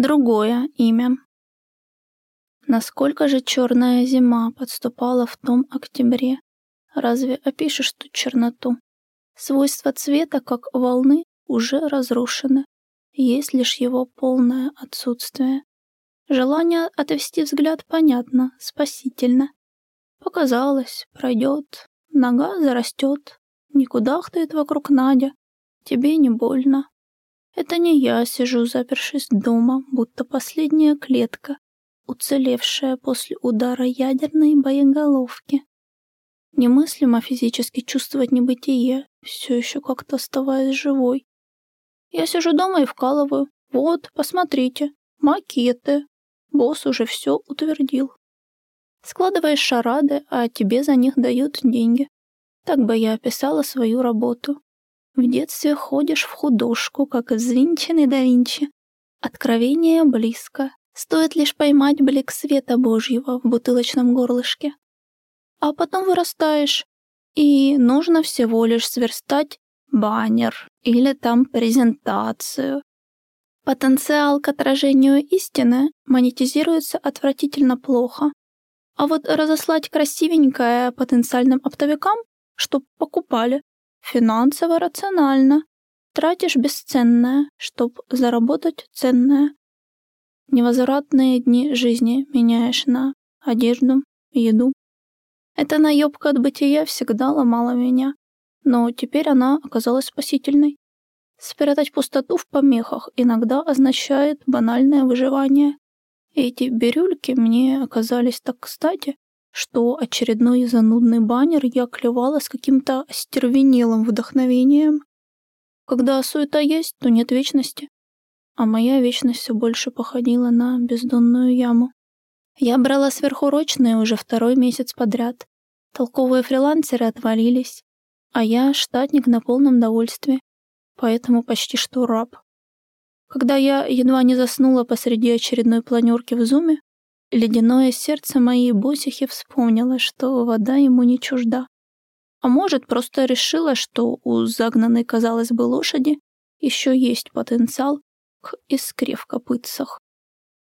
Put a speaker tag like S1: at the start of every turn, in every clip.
S1: Другое имя. Насколько же черная зима подступала в том октябре? Разве опишешь тут черноту? Свойства цвета, как волны, уже разрушены. Есть лишь его полное отсутствие. Желание отвести взгляд понятно, спасительно. Показалось, пройдет, нога зарастет, не кудахтает вокруг Надя, тебе не больно. Это не я сижу, запершись дома, будто последняя клетка, уцелевшая после удара ядерной боеголовки. Немыслимо физически чувствовать небытие, все еще как-то оставаясь живой. Я сижу дома и вкалываю. Вот, посмотрите, макеты. Босс уже все утвердил. Складываешь шарады, а тебе за них дают деньги. Так бы я описала свою работу. В детстве ходишь в художку, как взвинченный да Винчи. Откровение близко. Стоит лишь поймать блик света Божьего в бутылочном горлышке. А потом вырастаешь, и нужно всего лишь сверстать баннер или там презентацию. Потенциал к отражению истины монетизируется отвратительно плохо. А вот разослать красивенькое потенциальным оптовикам, чтоб покупали, финансово рационально. Тратишь бесценное, чтоб заработать ценное. Невозвратные дни жизни меняешь на одежду, еду. Эта наебка от бытия всегда ломала меня, но теперь она оказалась спасительной. Спрятать пустоту в помехах иногда означает банальное выживание. Эти бирюльки мне оказались так кстати, что очередной занудный баннер я клевала с каким-то остервенелым вдохновением. Когда суета есть, то нет вечности. А моя вечность все больше походила на бездонную яму. Я брала сверхурочные уже второй месяц подряд. Толковые фрилансеры отвалились, а я штатник на полном довольстве, поэтому почти что раб. Когда я едва не заснула посреди очередной планерки в зуме, ледяное сердце моей босихи вспомнило, что вода ему не чужда. А может, просто решила, что у загнанной, казалось бы, лошади еще есть потенциал к искре в копытцах.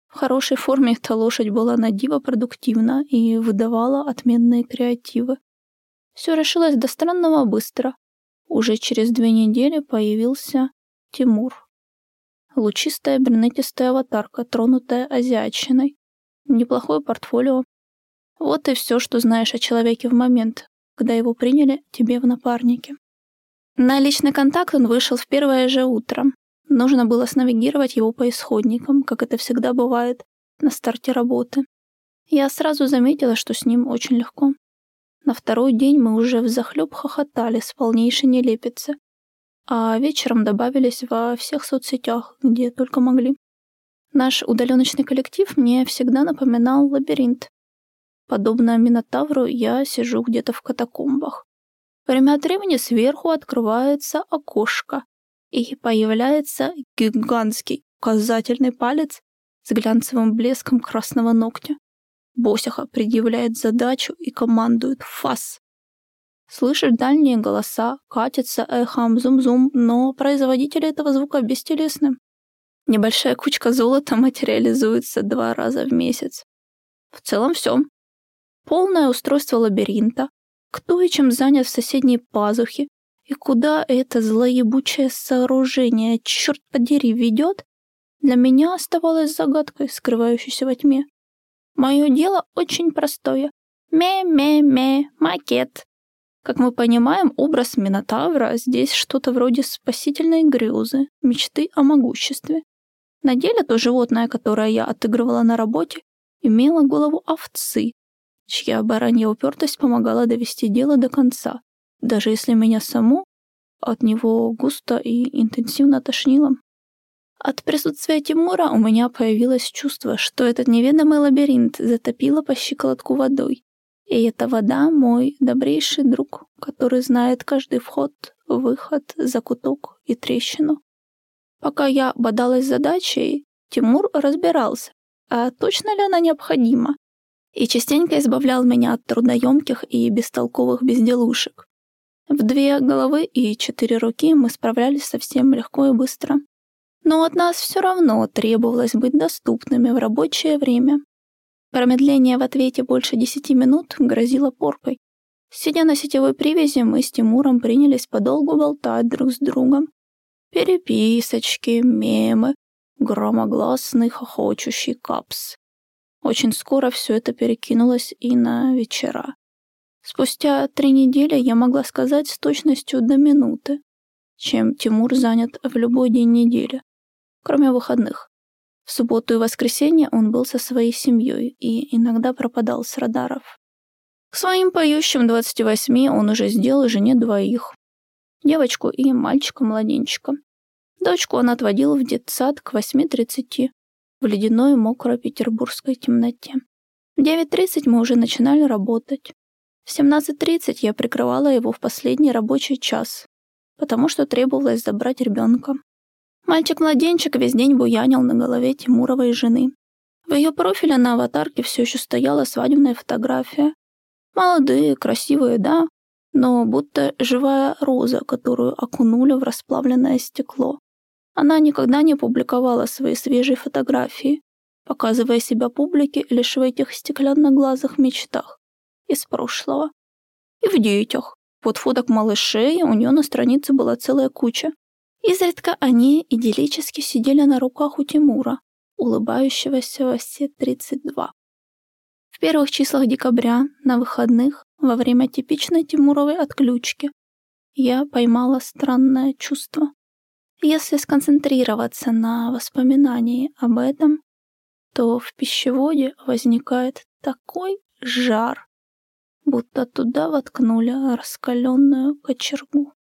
S1: В хорошей форме эта лошадь была на диво продуктивна и выдавала отменные креативы. Все решилось до странного быстро. Уже через две недели появился Тимур. Лучистая брюнетистая аватарка, тронутая азиатчиной. Неплохое портфолио. Вот и все, что знаешь о человеке в момент, когда его приняли тебе в напарнике. На личный контакт он вышел в первое же утро. Нужно было снавигировать его по исходникам, как это всегда бывает на старте работы. Я сразу заметила, что с ним очень легко. На второй день мы уже взахлеб хохотали с полнейшей нелепицы, а вечером добавились во всех соцсетях, где только могли. Наш удаленочный коллектив мне всегда напоминал лабиринт. Подобно Минотавру, я сижу где-то в катакомбах. Время от времени сверху открывается окошко, и появляется гигантский указательный палец с глянцевым блеском красного ногтя. Босиха предъявляет задачу и командует «фас». Слышишь дальние голоса, катится эхом зум-зум, но производители этого звука бестелесны. Небольшая кучка золота материализуется два раза в месяц. В целом все. Полное устройство лабиринта, кто и чем занят в соседней пазухе, и куда это злоебучее сооружение, черт подери, ведет, для меня оставалось загадкой, скрывающейся во тьме. Мое дело очень простое. Ме-ме-ме, макет. Как мы понимаем, образ Минотавра здесь что-то вроде спасительной грезы, мечты о могуществе. На деле то животное, которое я отыгрывала на работе, имело голову овцы, чья баранья упертость помогала довести дело до конца, даже если меня саму от него густо и интенсивно тошнило. От присутствия Тимура у меня появилось чувство, что этот неведомый лабиринт затопило по щиколотку водой. И эта вода — мой добрейший друг, который знает каждый вход, выход, закуток и трещину. Пока я бодалась задачей, Тимур разбирался, а точно ли она необходима, и частенько избавлял меня от трудоемких и бестолковых безделушек. В две головы и четыре руки мы справлялись совсем легко и быстро. Но от нас все равно требовалось быть доступными в рабочее время. Промедление в ответе больше десяти минут грозило поркой. Сидя на сетевой привязи, мы с Тимуром принялись подолгу болтать друг с другом. Переписочки, мемы, громогласный хохочущий капс. Очень скоро все это перекинулось и на вечера. Спустя три недели я могла сказать с точностью до минуты, чем Тимур занят в любой день недели, кроме выходных. В субботу и воскресенье он был со своей семьей и иногда пропадал с радаров. К своим поющим 28 он уже сделал жене двоих. Девочку и мальчика-младенчика. Дочку он отводил в детсад к 8.30 в ледяной мокрой петербургской темноте. В 9.30 мы уже начинали работать. В 17.30 я прикрывала его в последний рабочий час, потому что требовалось забрать ребенка. Мальчик-младенчик весь день буянил на голове Тимуровой жены. В ее профиле на аватарке все еще стояла свадебная фотография. Молодые, красивые, да, но будто живая роза, которую окунули в расплавленное стекло. Она никогда не публиковала свои свежие фотографии, показывая себя публике лишь в этих стеклянно-глазых мечтах из прошлого. И в детях. Вот фоток малышей у нее на странице была целая куча. Изредка они идиллически сидели на руках у Тимура, улыбающегося во все 32. В первых числах декабря, на выходных, во время типичной Тимуровой отключки, я поймала странное чувство. Если сконцентрироваться на воспоминании об этом, то в пищеводе возникает такой жар, будто туда воткнули раскаленную кочергу.